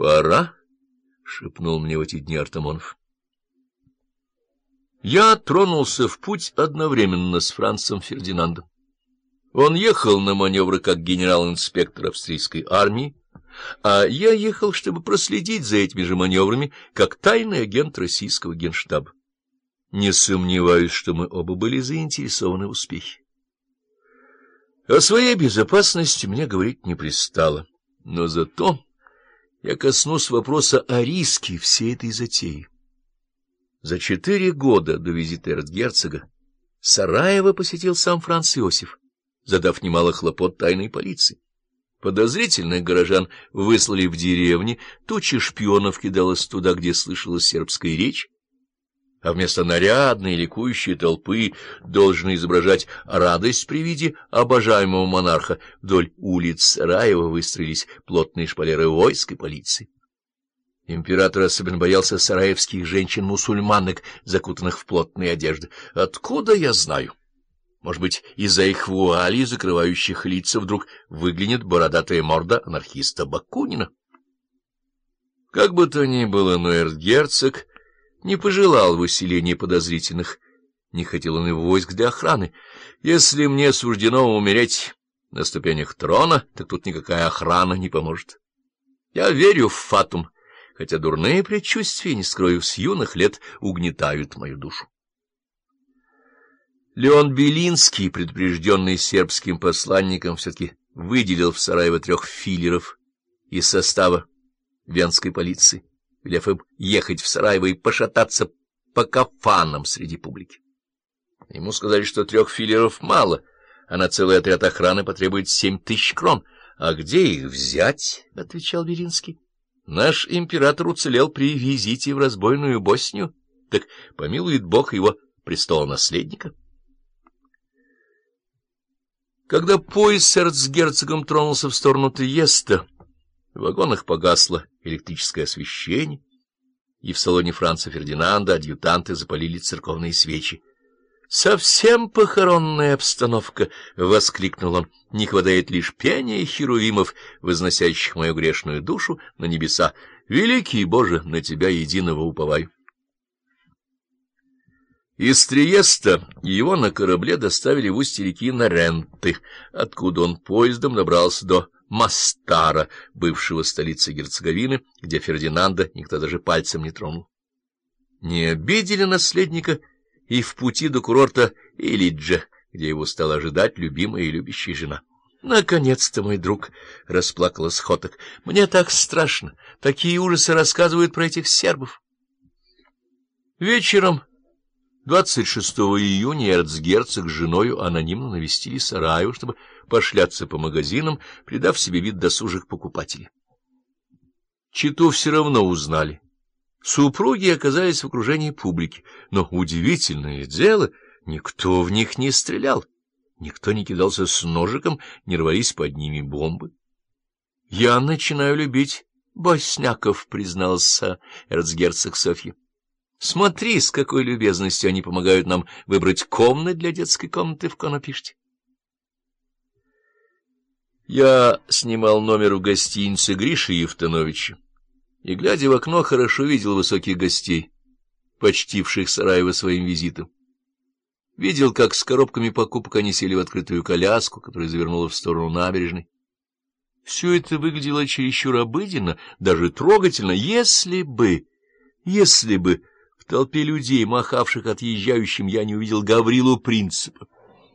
Пора, — шепнул мне в эти дни Артамонов. Я тронулся в путь одновременно с Францем Фердинандом. Он ехал на маневры как генерал-инспектор австрийской армии, а я ехал, чтобы проследить за этими же маневрами, как тайный агент российского генштаба. Не сомневаюсь, что мы оба были заинтересованы в успехе. О своей безопасности мне говорить не пристало, но зато я коснусь вопроса о риске всей этой затеи. За четыре года до визита эрцгерцога Сараева посетил сам Франц Иосиф, задав немало хлопот тайной полиции. Подозрительных горожан выслали в деревни, тучи шпионов кидалась туда, где слышалась сербская речь, а вместо нарядной ликующей толпы должны изображать радость при виде обожаемого монарха. Вдоль улиц Сараева выстроились плотные шпалеры войск и полиции. Император особенно боялся сараевских женщин-мусульманок, закутанных в плотные одежды. Откуда я знаю? Может быть, из-за их вуалей, закрывающих лица, вдруг выглянет бородатая морда анархиста Бакунина? Как бы то ни было, но эрцгерцог не пожелал выселения подозрительных, не хотел он и войск для охраны. Если мне суждено умереть на ступенях трона, так тут никакая охрана не поможет. Я верю в фатум, хотя дурные предчувствия, не скрою, с юных лет угнетают мою душу. Леон Белинский, предупрежденный сербским посланником, все-таки выделил в Сараево трех филлеров из состава венской полиции велев им ехать в Сараево и пошататься по кафанам среди публики. Ему сказали, что трех филлеров мало, а на целый отряд охраны потребует семь тысяч крон. — А где их взять? — отвечал Веринский. — Наш император уцелел при визите в разбойную Боснию, так помилует Бог его престолонаследника. Когда поезд с эрцгерцогом тронулся в сторону Триеста, в вагонах погасло электрическое освещение, и в салоне Франца Фердинанда адъютанты запалили церковные свечи. «Совсем похоронная обстановка!» — воскликнул он. «Не хватает лишь пения херувимов, возносящих мою грешную душу на небеса. Великий Боже, на Тебя единого уповаю!» Из Триеста его на корабле доставили в устье реки Наренты, откуда он поездом добрался до Мастара, бывшего столицы Герцеговины, где Фердинанда никто даже пальцем не тронул. Не обидели наследника и в пути до курорта Илиджа, где его стала ожидать любимая и любящая жена. «Наконец-то, мой друг!» — расплакалась Хоток. «Мне так страшно! Такие ужасы рассказывают про этих сербов!» Вечером 26 июня эрцгерцог с женою анонимно навестили Сараю, чтобы пошляться по магазинам, придав себе вид досужих покупателей. Читу все равно узнали. Супруги оказались в окружении публики, но удивительное дело, никто в них не стрелял, никто не кидался с ножиком, не рвались под ними бомбы. — Я начинаю любить босняков, — признался эрцгерцог Софья. — Смотри, с какой любезностью они помогают нам выбрать комнаты для детской комнаты в Конопиште. Я снимал номер в гостинице Гриши Евтановича и, глядя в окно, хорошо видел высоких гостей, почтивших Сараева своим визитом. Видел, как с коробками покупок они сели в открытую коляску, которая завернула в сторону набережной. Все это выглядело чересчур обыденно, даже трогательно, если бы, если бы толпе людей, махавших отъезжающим, я не увидел Гаврилу Принципа.